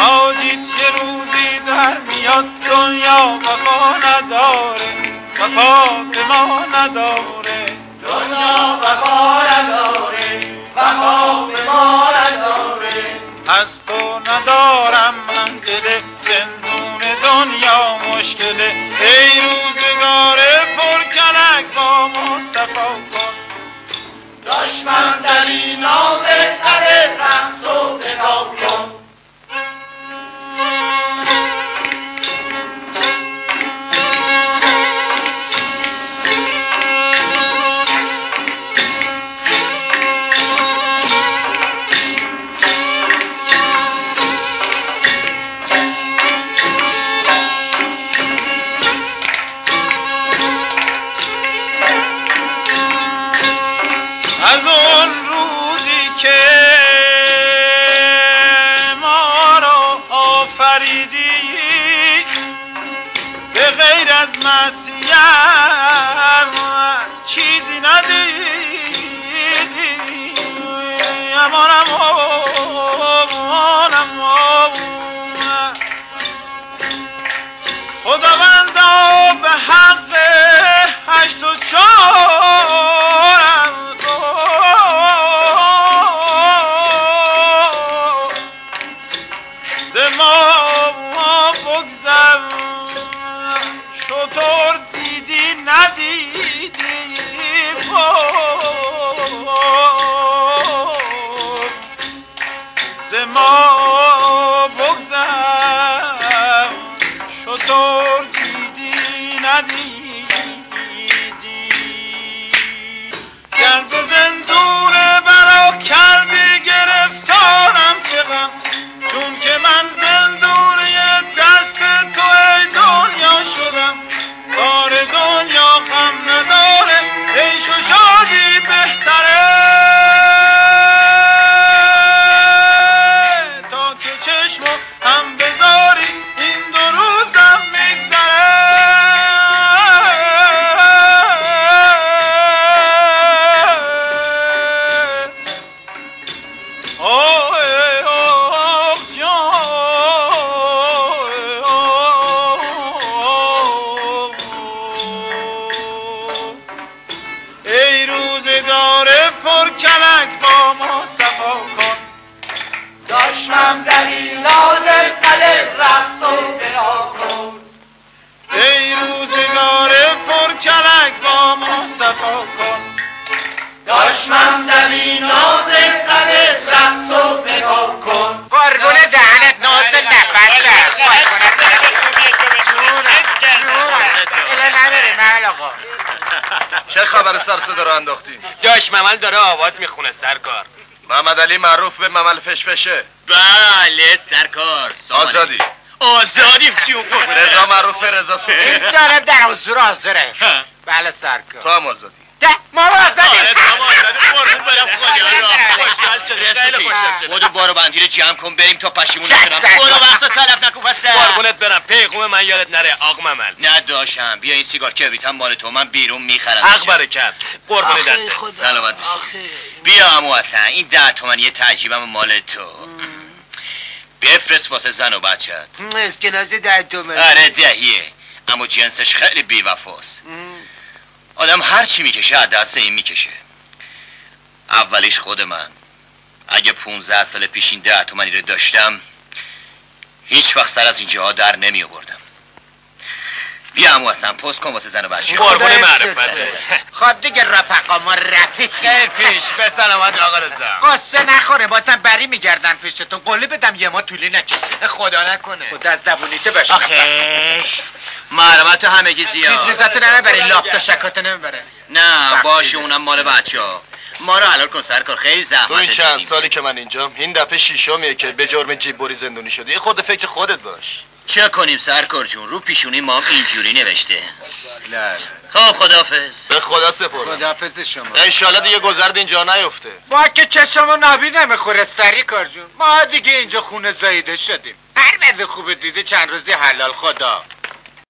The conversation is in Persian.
آجید یه روزی در میاد دنیا وفا نداره وفا به ما نداره. دنیا وفا نداره وفا به ما نداره. از تو ندارم من دل زندون دنیا مشکله که ما را آفریدی. به غیر از مسیح چیزی ندیدی. امانم امانم خداوندا به حق هشت و چهارم چه خبر سر صدا رو انداختی داش ممل داره آواز می‌خونه سرکار. محمد علی معروف به ممل فشفشه. بله سرکار. آزادی. آزادیم چیون رضا معروف به رضا این سوخی جانب در حضور حاضره. بله سرکار. تو هم آزادی. ده ما رو آزادیم. خود بارو بندی رو جمع کن بریم تا پشیمون زد. برو وقت تلف نکن پسر قربونت برم. پیغوم من یادت نره آق ممل نه داشم بیا این سیگار کبریت هم مال تو من بیرون می‌خرم. حق برکت قربون دسته سلامت باشی بیا امو حسن این ده تومن یه تعجیبم مال تو. بفرست واسه زن و بچت اسکناس در دومه آره دهیه. اما جنسش خیلی بیوفاست. آدم هر چی می‌کشه از دست این می‌کشه. اولیش خود من. اگه 15 سال پیش این ده تومنی رو داشتم هیچ وقت سر از اینجا در نمی آوردم. بیا امو حسن پست کن واسه زن و بچه. قربون خدا معرفته. خب دیگه رفقا ما رفیق پیش به سلامت آقا رضا. قصه نخوره بازم بری میگردن پیشتون. قولی بدم یه ما طولی نکشه خدا نکنه. خدا از زبونیته بشنم آخه. محرمت همگی چیز زیاد میزتو نمی‌بره لاپ تا شکاتو نمی‌بره. نه باشه. اونم مال بچه ها ما رو حلال کن. سرکار خیلی زحمت تو این چند. سالی که من اینجام این دفعه شیشمیه که به جرم جیب بری زندونی شدی. یه خود فکر خودت باش. چه کنیم سرکار جون؟ رو پیشونی ما اینجوری نوشته. خب خدافز به خدا سپردم خدافز شما. انشالله دیگه گذرد اینجا نیفته. ما که چشم و نبی نمی‌خوره سری کار جون. ما دیگه اینجا خونه زایده شدیم. هر وضع خوبه دیده چند روزی حلال خدا.